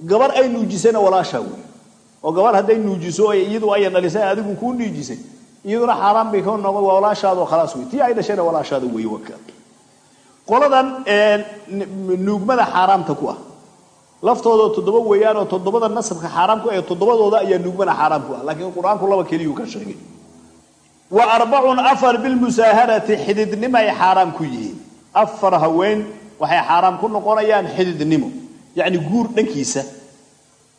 Gabar ay nuujisayna walaashaa wey oo gabar hadday nuujiso iyadu ayan dhalisay adigu kuu nuujisay iyaduna xaaraan bay ka noqon waa walaashaado khalaas wey tii ay dhashayna walaashaada wey qoladan nuugmada xaaraamta ku ah. Laftooda toddoba weeyaan oo toddobada nasabka xaaraam ku ah toddobadooda ayaa nuugmada xaaraam ku ah. Laakiin qur'aanku laba keliyuu ka sheegay. Wa arbacun afar bilmusaaharati xididnimo ay xaaraam ku yihiin. Afar haween waxay xaaraam ku noqonayaan xididnimo. Yacni guur dhankiisa.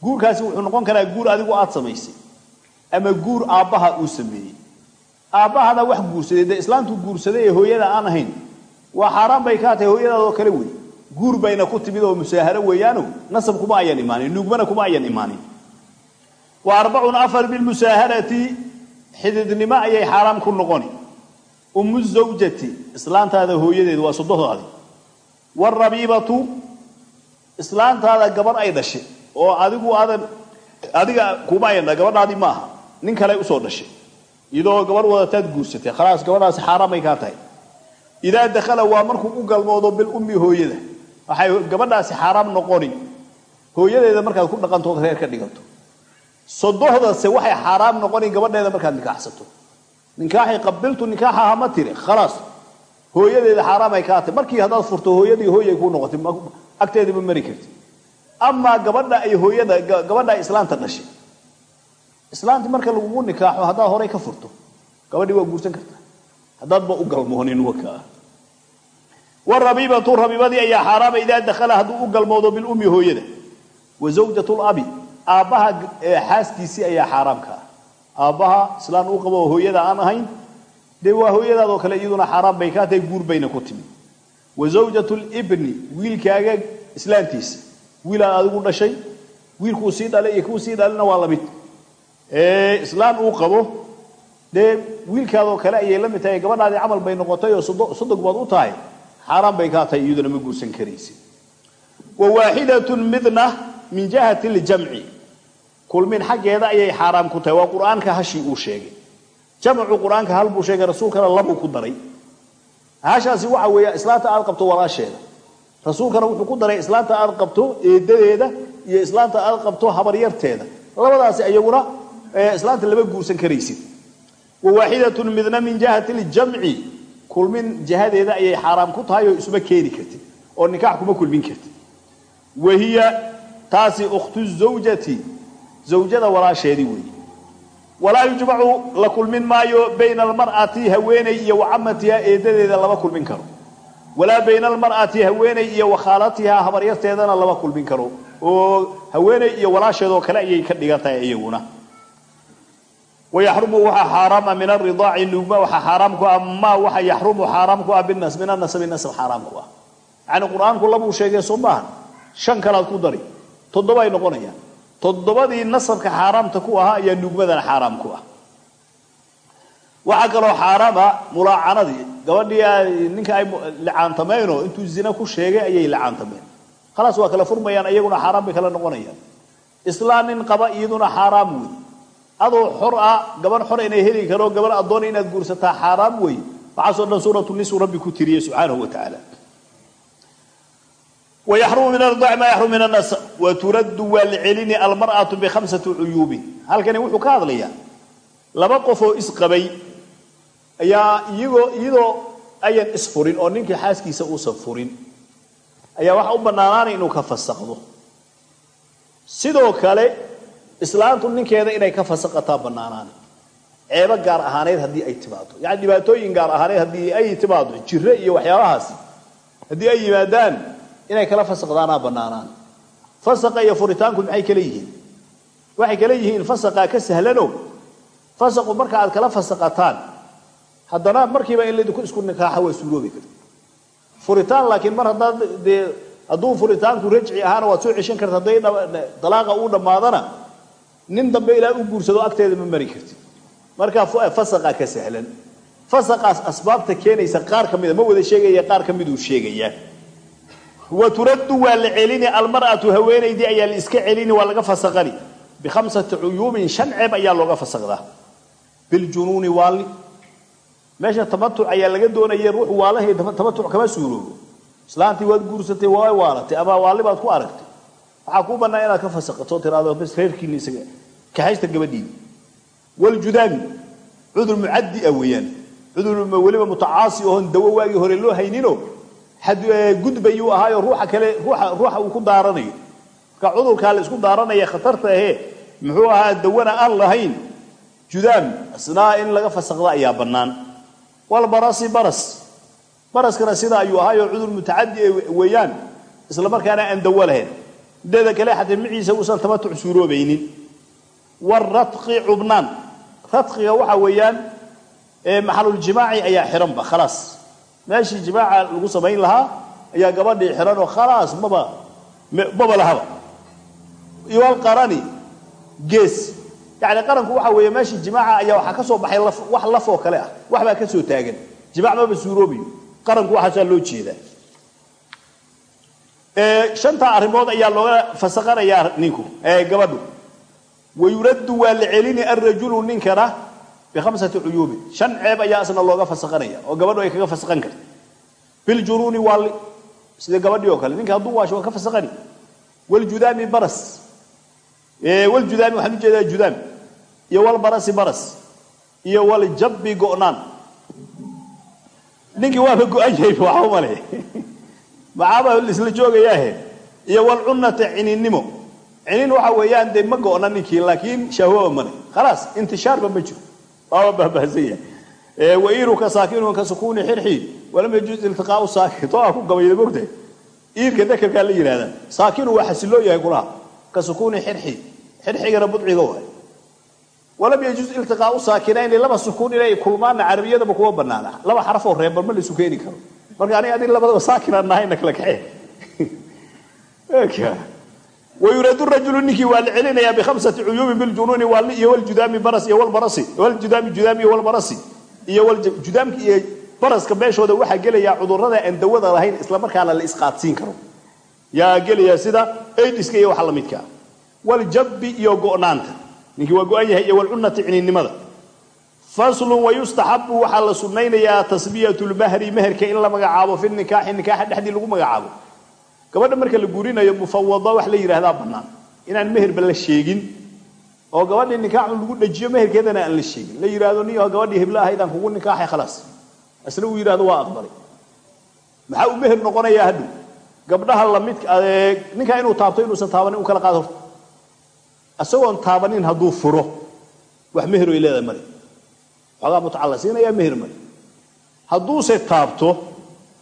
Guurkaasi wuxuu noqon karaa guur adigu aada samaysay ama guur aabbaha uu sameeyey aabbahada wax guursaday dee islaantu guursaday ee hooyada aan ahayn waa xaaraan bay kaa tahay hooyadaadoo kale wey. Guur bayna ku timid oo musaaharo weeyaano nasab kuma ayan imaanin nuugmana kuma ayan imaanin. Wa arbacun afar bilmusaaharati xididnimo ayay xaaraam ku noqoni ummu zawjati islaantaada hooyadeed waa sodohdaadi warabiibatu islaantaada gabarh ay dhashay oo adigu aadan adiga kuma ayan gabadhaadii maaha nin kale u soo dhashay iyadoo gabarh wadataad guursatay khalaas gabadhaasi xaaraan bay kaa tahay. Idaa dakhala waa markuu u galmoodo bilummi hooyada. Waxay gabadhaasi xaaraam noqoni. Hooyadeeda markaad ku dhaqantood reer ka dhigato sodohdase waxay xaaraam noqoni gabadheeda markaad nikaaxsato nikaaxi qabiltu nikaaxa hama tiri khalaas. Hooyadeeda xaaraam ay kaa tahay. Markii haddaad furto hooyadii hooyay kuu noqotay agteedima mari karti amaa gabadha ay hooyada gabadha islaanta dhashay islaanti marka lagugu nikaaxo haddaad horay ka furto gabadhii waa guursan kartaa haddaadba u galmoonin wakaa warabiibatu rabiibadii ayaa xaaraama idaa dakhala hadduu u galmoodo bilummi hooyada. Wa zawjatu labi aabbaha xaaskiisii ayaa xaaraamka ah. Aabbaha islaan u qabo oo hooyada aan ahayn dee waa hooyadaadoo kale iyaduna xaaraam bay kaa tahay guur bayna ku timi. Wa zawjatu libni wiilkaaga islaantiisa. Wiilaad adigu dhashay wiilkuu sii dhalay iyo kuu sii dhalina waa la mid islaan uu qabo dee wiilkaadoo kale ayay la mid tahay gabadhaadii camal bay noqotay oo sodog u tahay xaaraan bay kaa tahay iyaduna ma guursan karaysi. Wa waaxidatun midna min jihati ljamci. Kulmin xaggeeda ayay xaaraam ku tahay. Waa qur'aanka hashii uu sheegay. Jamcu qur'aanka hal buu sheegay rasuulkana labuu ku daray. Hashaasi waxa weeya islaanta aad qabto walaasheeda. Rasuulkana wuxuu ku daray islaanta aad qabto eedadeeda iyo islaanta aad qabto habaryarteeda. Labadaasi iyaguna islaanta lama guursan karaysid. Wawaaxidatun midna min jihati ljamci kulmin jihadeeda ayay xaaraam ku tahay oo isuma keeni kartid oo nikaax kuma kulmin kartid. Wahiya taasi ukhtu zawjati. Zawjada walaasheedii weeye walaa yujmacu la kulmin maayo bayna almar'ati haweeney iyo wacamatiha eedadeeda lama kulmin karo. Walaa bayna almar'ati haweeney iyo wakhaalatiha habaryarteedana lama kulmin karo. Oo haweeney iyo walaasheedoo kale ayay ka dhigan tahay iyaguna wayaxrumu waxaa xaaraama min aridaaci nuugma waxaa xaaraam ku ah maa waxa yaxrumu xaaraam ku ah min anasabi nasab xaaraam ku ah yacni qur'aanku labuu sheegay soo maahan shan kalaad ku dari toddoba ay noqonayaan toddobadii nasabka xaaraamta ku ahaa ayaa nuugmadana xaaraam ku ah waxaa kaloo xaaraama mulaacanadii gabadhii ninka ay licaantameenoo intuu zina ku sheegay ayay licaantameen khalaas waa kala furmayaan iyaguna xaaraan bay kala noqonayaan islaan nin qaba iyaduna xaaraam wey adoo xor ah gaban xor inay heli karo gaban addoon inaad guursataa xaaraam wey. Waxaasoo dhan suuratu nisuu rabbi ku tiriyey subxaanahu wa tacaala. Wayaxrumu min ardaci maa yaxrumu min annas. Waturaddu waa la celini almar'atu bikhamsati cuyuubin halkani wuxuu ka hadlayaa laba qof oo isqabay ayaa iyagoo iyadoo ayan isfurin oo ninkii xaaskiisa uusan furin ayaa waxa u bannaanaanay inuu ka fasaqdo sidoo kale islaantu ninkeeda inay ka fasaqataa bannaanaan ceebo gaar ahaaneyd haddii ay timaado yacni dhibaatooyin gaar ahaaneyd haddii ay timaado jiro iyo waxyaabahaasi haddii ay yimaadaan inay kala fasaqdaanaa bannaanaan fasaqa iyo furitaanku maxay kala yihiin? Waxay kala yihiin fasaqaa ka sahlano. Fasaqu marka aad kala fasaqataan haddana markiiba in laydinku isku nikaaxa waa suuroobi karta furitaan laakiin mar haddaad dee hadduu furitaanku rajci ahaana waad soo ceshan karta hadday dalaaqa uu dhammaadana nin dambe ilaa u guursado agteeda ma mari karti marka fasaqaa ka sahlan. Fasaqaas asbaabta keenaysa qaar ka mida ma wada sheegaya qaar ka miduu sheegayaa wa turaddu waa la celini almar'atu haweenaydii ayaa la iska celini waa laga fasaqani. Bikhamsati cuyuubin shan ceeb ayaa looga fasaqdaa biljunuuni waalli meesha tamatuc ayaa laga doonaya ruux waalahay tamatuc kama suuroobo. Islaantii waad guursatay waa waalatay ama waalli baad ku aragtay waxaa kuu bannaa inaad ka fasaqato tiraado bas reerkiina isaga kaxaysta gabadhiina waljudaami cudur mucaddi ah weeyaan. Cudur weliba mutacaasi oon dawo waagii hore loo haynino gudbayuu ahaayo ruuxa kale ruuxa uu ku daaranayo marka cudurkaa la isku daaranaya khatarta ahee muxuu ahaa dawana aan lahayn. Judaam isnaa in laga fasaqda ayaa bannaan. Walbarasi baras baraskana sida ayuu ahaayo cudur mutacadi weeyaan. Isla markaana aan dawo lahayn mideeda kale xataa maciisa uusan tamatuc suuroobaynin. Waratqi cubnaan. Ratqiga waxa weeyaan maxaluljimaaci ayaa xiranba khalaas. Meeshii jimaaca lagu samayn lahaa ayaa gabadhii xiran oo khalaas maba maba lahaba. Iyo alqarani gees. Yani qaranku waxa weeye meeshii jimaaca ayaa waxaa ka soo baxay wax laf oo kale ah wax baa ka soo taagan. Jimaac maba suuroobayo qaranku waxaasaa loo jeedaa shantaa arrimood ayaa looga fasaqanayaa ninku gabadhu. Wayuraddu waa la celini alrajulu ninkana bikhamsati cuyuubin shan ceeb ayaa isna looga fasaqanaya oo gabadhu ay kaga fasaqan karta. Biljunuuni waalli sida gabadhii oo kale ninka hadduu waasho waa ka fasaqani. Waljudaami baras. Waljudaami waxaan u jeedaa judaam. Iyo walbarasi baras. Iyo waljabbi go'naan. Ninkii waaba go-an yahay waxa u male maxaaba isla joogayaahe iyo walcunnata cininnimo. Cinin waxa weeyaan dee ma go'na ninkii laakiin shahwaba male khalaas intishaarba ma jiro. Waaba baahbaahsan yahay. Wairuka saakinun ka sukuuni xirxi walam yajuz iltiqaau saakin. Too aa ku gabayda mogta iirka dakarkaa la yidhahdaa saakinu waa xasiloo yahay kulaha ka sukuuni xirxi. Xirxigana budciga waay walam yajuz iltiqaau saakinayn laba sukuun inay kulmaana carabiyadaba kuma banaana. Laba xarafoo reeban ma laisu keeni karo marka aniga adig labadaba saakinaan nahayna kala kaxee. Wayuraadu rajulu ninkii waa la celinayaa bikhamsati cuyuubin biljunuuni waalli iyo waljudaami baras iyo walbarasi waljudaami judaami iyo walbarasi iyo judaamka iyo baraska meeshooda waxaa gelayaa cudurrada aan dawada lahayn islamarkaana la isqaadsiin karo. Yaa gelaya sida aidiska iyo waxa la midkaa. Waljabbi iyo go'naanta. Ninkii waa go-an yahay iyo walcunnati cininnimada faslun wayustaxabu waxaa la sunnaynayaa tasbiyatu lmahri meherka in la magacaabo fi nikaaxi nikaaxa dhexdii lagu magacaabo. Gabadha marka la guurinayo mufawada wax la yidhaahdaa bannaan inaan meherba la sheegin. Oo gabadhii nikaaxu lagu dhajiyo meherkeedana aan la sheegin. La yidhaahdo niyo gabadhii hebla ahaydaan kugu nikaaxay khalaas isna uu yidhahdo waa aqbalay maxaa uu meher noqonayaa hadhow gabdhaha la mid ninkaa inuu taabto inuusan taabanin u kala qaado. Horta taabanin hadduu furo wax meher ay leedahay male xoogaa mutaca la siinayaa meher male hadduuse taabto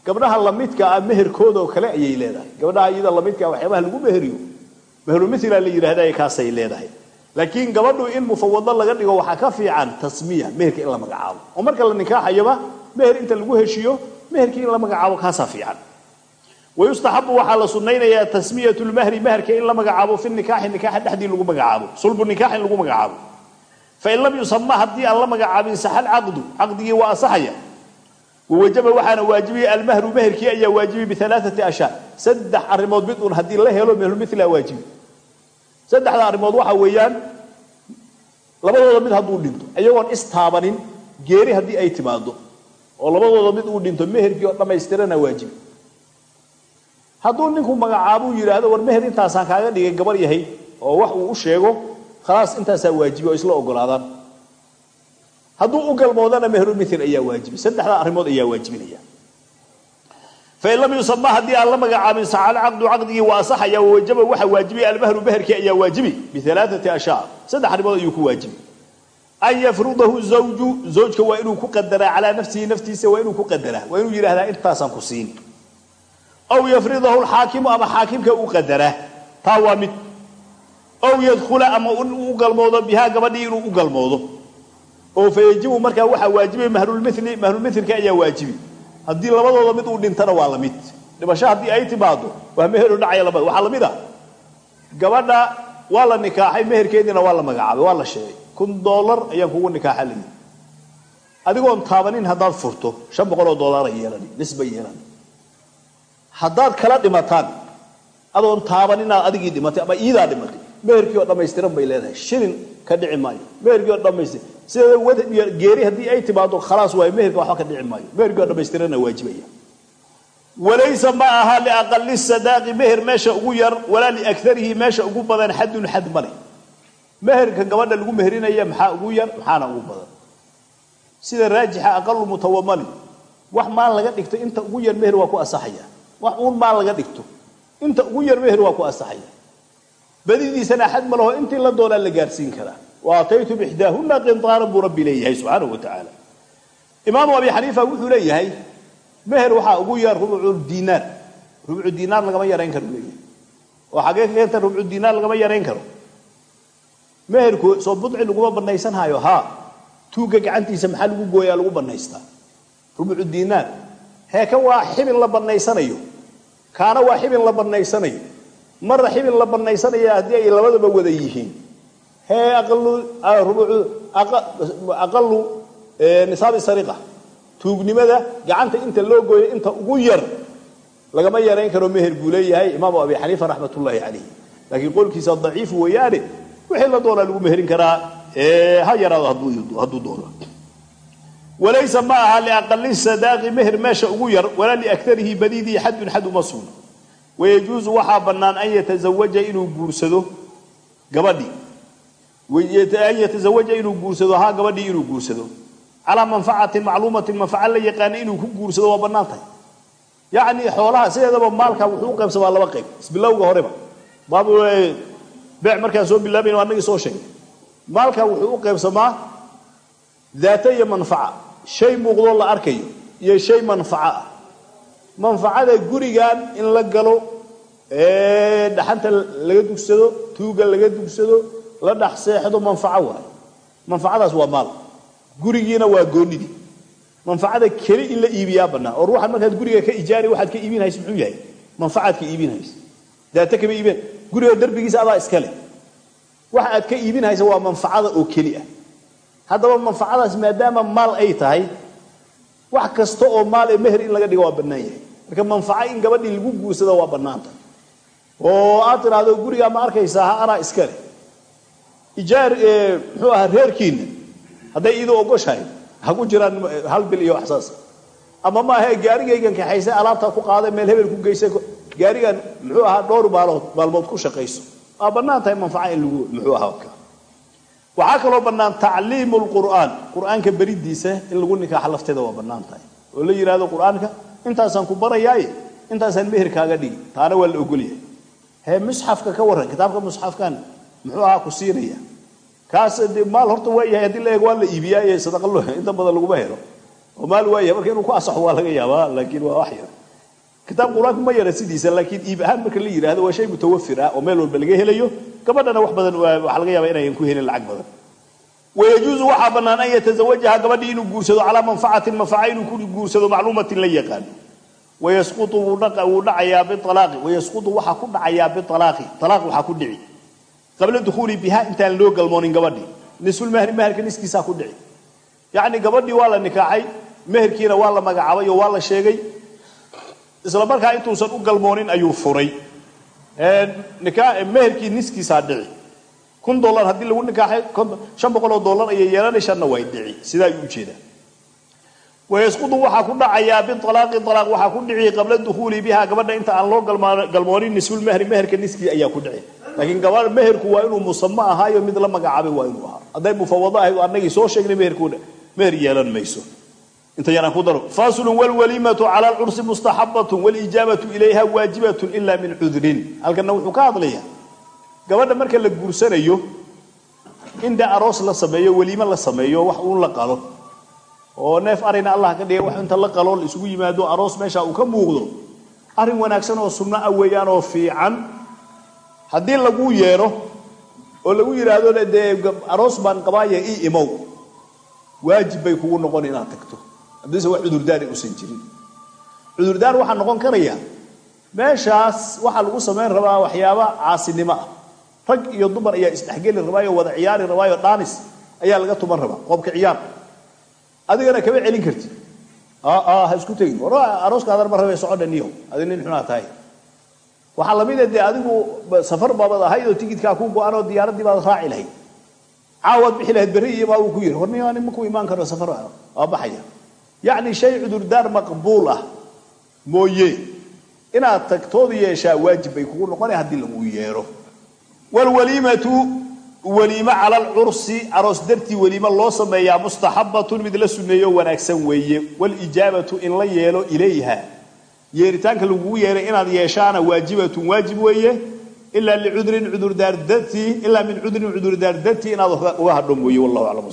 gabdhaha lamidka ah meherkooda oo kale ayay leedahay. Gabdhaha iyada lamidka waxyaabaha lagu meheriyo meheru mila la yidhahda kaasay leedahay. Laakiin gabadhu in mufawado laga dhigo waxaa ka fiican tasmiya meherka in la magacaabo. Oo marka la nikaaxayaba meher inta lagu heshiiyo meherkii in la magacaabo kaasaa fiican. Wayustaxabu waxaa la sunaynayaa tasmiyat lmahri maherka in la magacaabo fi nikaaxi nikaaxa dhexdii lagu magacaabo. Sulbu nikaax in lagu magacaabo fain lam yusama haddii aan la magacaabin saxal caqdu caqdigii waa asaxaya wawajaba waxaana waajibiyay almahru meherkii ayaa waajibiyay bialaaati ashyaa saddex arrimood mid un haddii la helo mehlumila waajibi saddexda arrimood waxa weeyaan labadooda mid hadduu dhinto iyagoon istaabanin geeri haddii ay timaado oo labadooda mid uu dhinto meherkii oo dhammaystirana waajibi hadduu ninku magacaabuu yidhaahdo war meher intaasaan kaaga dhigay gabar yahay oo wax uu u sheego khalaas intaasaa waajibi oo isla ogolaadaan hadduu u galmoodana mehrumil ayaa waajibi saddexdaa arrimood ayaa waajibinaya fain lam yusama haddii aan la magacaabin saxal caqdu caqdigii waa asaxaya wawajaba waxa waajibiyay almahru meherkii ayaa waajibi bialaaati ashyaa saddex arrimood ayuu ku waajibi an yafrudahu zawju zawjka waa inuu ku qadaraa calaa nafsihi naftiisa waa inuu ku qadaraa waa inuu yidhahdaa intaasaan ku siini aw yafridahu lxaakimu ama xaakimka uu qadaraa taa waa mid aw yadkhula ama u galmoodo bihaa gabadhii inuu u galmoodo. Oo fayajibu markaa waxaa waajibay mahrulmili mahrulmilka ayaa waajibi. Haddii labadooda mid uu dhintana waa la mid. Dhibasho haddii ay timaado waa meheru dhacaya labada. Waxaa la mid a gabadha waa la nikaaxay meherkeediina waa la magacaabay waa la sheegay. Kun dollar ayaan kugu nikaaxa layihi adigoon taabanin haddaad furto shan boqol oo dollaara yeelani nisba yeelani. Haddaad kala dhimataan adoon taaban inaad adigii dhimatay ama iidaa dhimatay meherkii oo dhammaystiran bay leedahay. Shilin ka dhici maayo. Meherkii oo dhammaystir iyo geeri haddii ay timaado khalaas waayo meherka waxba ka dhici maayo. Meherkii oo dhammaystiranna waajibaya. Walaysa ma aha liaqali sadaaqi meher meesha ugu yar walaa liakarihi meesha ugu badan xadun xad male. Meherka gabadha lagu meherinaya maxaa ugu yar? Maxaana ugu badan. Sida raajixa aqalu mutawamali wax maal laga dhigto inta ugu yar meher waa ku asaxaya. Wax uun maal laga dhigto. Inta ugu yar meher waa ku asaxaya badidiisana xad ma laho intii la doonaa la gaarsiin karaa wa ataytu bixdaahuna qintaaran buu rabbi leeyahay subxaanahu wa tacaala imaamu abi xaniifa wuxuu leeyahay meher waxaa ugu yar rubcu diinaar. Rubcu diinaar lagama yarayn karo leeyahay. Oo xagee keenta rubcu diinaar lagama yarayn karo. Meherku soo budci laguma banaysanhayo haa tuugga gacantiisa maxaa lagu gooyaa lagu banaystaa rubcu diinaar. Heeka waa xibin la banaysanayo kaana waa xibin la banaysanayo marna xibin la banaysanaya haddii ay labadaba wada yihiin. Hee aqalu nisaabi sariqa tuugnimada gacanta inta loo gooyo inta ugu yar lagama yarayn karo meher buu leeyahay imaamu abi xaniifa raxmatullaahi calayh laakiin qolkiisa daciif weeyaane wixii la doonaa lagu meherin karaa ha yaraado hadduu doono. Walaysa ma aha liaqali sadaaqi meher meesha ugu yar walaa liakarihi badidii xadun xad uma sugna wayajuusu waxaa bannaan an yatazawaja inuu guursado gabadhii. An yatazawaja inuu guursado haa gabadhii inuu guursado. Calaa manfacatin macluumatin manfaca la yaqaana inuu ku guursado waa bannaan tahay. Yacni xoolaha sideedaba maalka wuxuu u qaybsamaa laba qayb. Isbilowga horeba. Baab beec markaan soo bilaabayn anagii soo sheegay. Maalka wuxuu u qaybsamaa daata iyo manfaca. Shay muuqdoo la arkayo iyo shay manfaco ah manfacada gurigan in la galo dhaxanta laga dugsado tuuga laga dugsado la dhex seexdo manfaco waayo manfacadaas waa maal. Gurigiina waa goonidii manfacada keli in la iibiyaa bannaan oo ruuxan markaad guriga ka ijaari waxaad ka iibinhays muxuu yahay? Manfacaad ka iibinhays daata kama iibin. Guriga darbigiisa adaa iskale waxa aad ka iibinhaysa waa manfacada oo keli ah. Haddaba manfacadaas maadaama maal ay tahay wax kasta oo maal ee meher in laga dhigo waa bannaan yahay marka manfaco in gabadhii lagu guursado waa bannaanta oo aad tidhaahdo gurigaa ma arkaysaa ha anaa iskale ijaar muxuu ahaa reerkiina hadday iidoo ogoshahay ha ku jiraan hal bil iyo waxsaas ama maahae gaarigaygan kaxayse alaabtaa ku qaaday meel hebel ku geysa gaarigan muxuu ahaa dhowr maalood maalmood ku shaqayso waa bannaan tahay manfaco in lagu muxuu ahaa waxaa kaloo bannaan tacliimu lqur'aan qur'aanka beridiisa in lagu nikaaxa lafteeda waa bannaan tahay. Oo la yidhahdo qur'aanka intaasaan ku barayaaye intaasaan meher kaaga dhigi taana waa la ogolyahay. Hee musxafka ka warran kitaabka musxafkan muxuu ahaa ku siinaya kaas de maal horta waa yahay haddii la eego waa la iibiyaaye sadaqa lo inta badan laguma helo. Oo maal waa yahay marka inuu ku asaxo waa laga yaabaa laakiin waa wax yar kitaab qur'aanku ma yara sidiisa laakiin iib ahaan marka la yidhahdo waa shay mutawafir ah oo meel walba laga helayo gabadhana wax badan waxaa laga yaaba inayan ku helin lacag badan. wayajuusu waxaa bannaan an yatazawajaha gabadhii inuu guursado calaa manfacatin manfaca inuu ku guursado macluumatin la yaqaan wayasqutu wuu dhacayaa bialaaqi wayasqutu waxaa ku dhacayaa bialaaqi alaaq waxaa ku dhici qabla dukhuuli biha intaan loo galmoonin gabadhii nisfulmahri meherka niskiisaa ku dhici yacni gabadhii waa la nikaaxay meherkiina waa la magacaabay oo waa la sheegay isla markaa intuusan u galmoonin ayuu furay meherkii niskiisaa dhici kun dolar haddii lagu nikaaxay shan boqol oo dollar ayay yeelanaysaanna way dhici. Sidaa ayuu u jeedaa wayasqudu waxaa ku dhacayaa bialaaqi alaaq waxaa ku dhici qabla dukhuuli biha gabadha inta aan loo galmoonin nisfulmehri meherka niskii ayaa ku dhici. Laakiin gabadha meherku waa inuu musamo ahaayo mid la magacaabay waa inuu ahaa. Hadday mufawado ahayd anagii soo sheegnay meherkooda meher yeelan mayso inta yaraan ku daro faslun wlwaliimatu cala alcursi mustaxabatun walijaabatu ilayha waajibatun ila min cudrin. Halkana wuxuu ka hadlaya gabadha marka la guursanayo in de aroos la sameeyo weliimo la sameeyo wax uun la qalo oo neef arina allah ka dhigay wax inta la qalo la isugu yimaado aroos meesha uu ka muuqdo arrin wanaagsan oo sunno ah weeyaan oo fiican. Haddii lagu yeedho oo lagu yidhaahdo dee aroos baan qabaaya ii imow waajib bay kugu noqon inaad tagto haddiise wax cudurdaari usan jirin. Cudurdaar waxaa noqon karaya meeshaas waxaa lagu samayn rabaa waxyaaba caasinimo ah. Rag iyo dumar ayaa isdhexgeli rabaayo wada ciyaari rabaayo dhaanis ayaa laga tuman rabaa qoobka ciyaar. Adigana kama celin kartid ha isku tegin. War arooskaadan ma rabay socodha niyo adi nin xunaa tahay. Waxaa lamida dee adigu safar baabad ahayd oo tigidkaa ku go-an oo diyaaraddii baad raaci lahayd. Caawaad bixi lahayd berri iyo baa uu ku yiri horniyo nin maku imaan karo safar waa baxaya yacni shay cudurdaar maqbuul ah mooye. Inaad tagtoodu yeeshaa waajib bay kugu noqonaya haddii lagu yeedho wlwaliimatu waliimo cala alcursi aroos dartii weliimo loo sameeyaa mustaxabatun mid la suneeyo wanaagsan weeye. Walijaabatu in la yeelo ilayha. Yeeritaanka lagugu yeeray inaad yeeshaana waajibatun waajib weeye. Ilaa licudrin cudurdaar dartii ilaa min cudrin cudurdaar dartii inaad uga hadho mooye wallahu aclam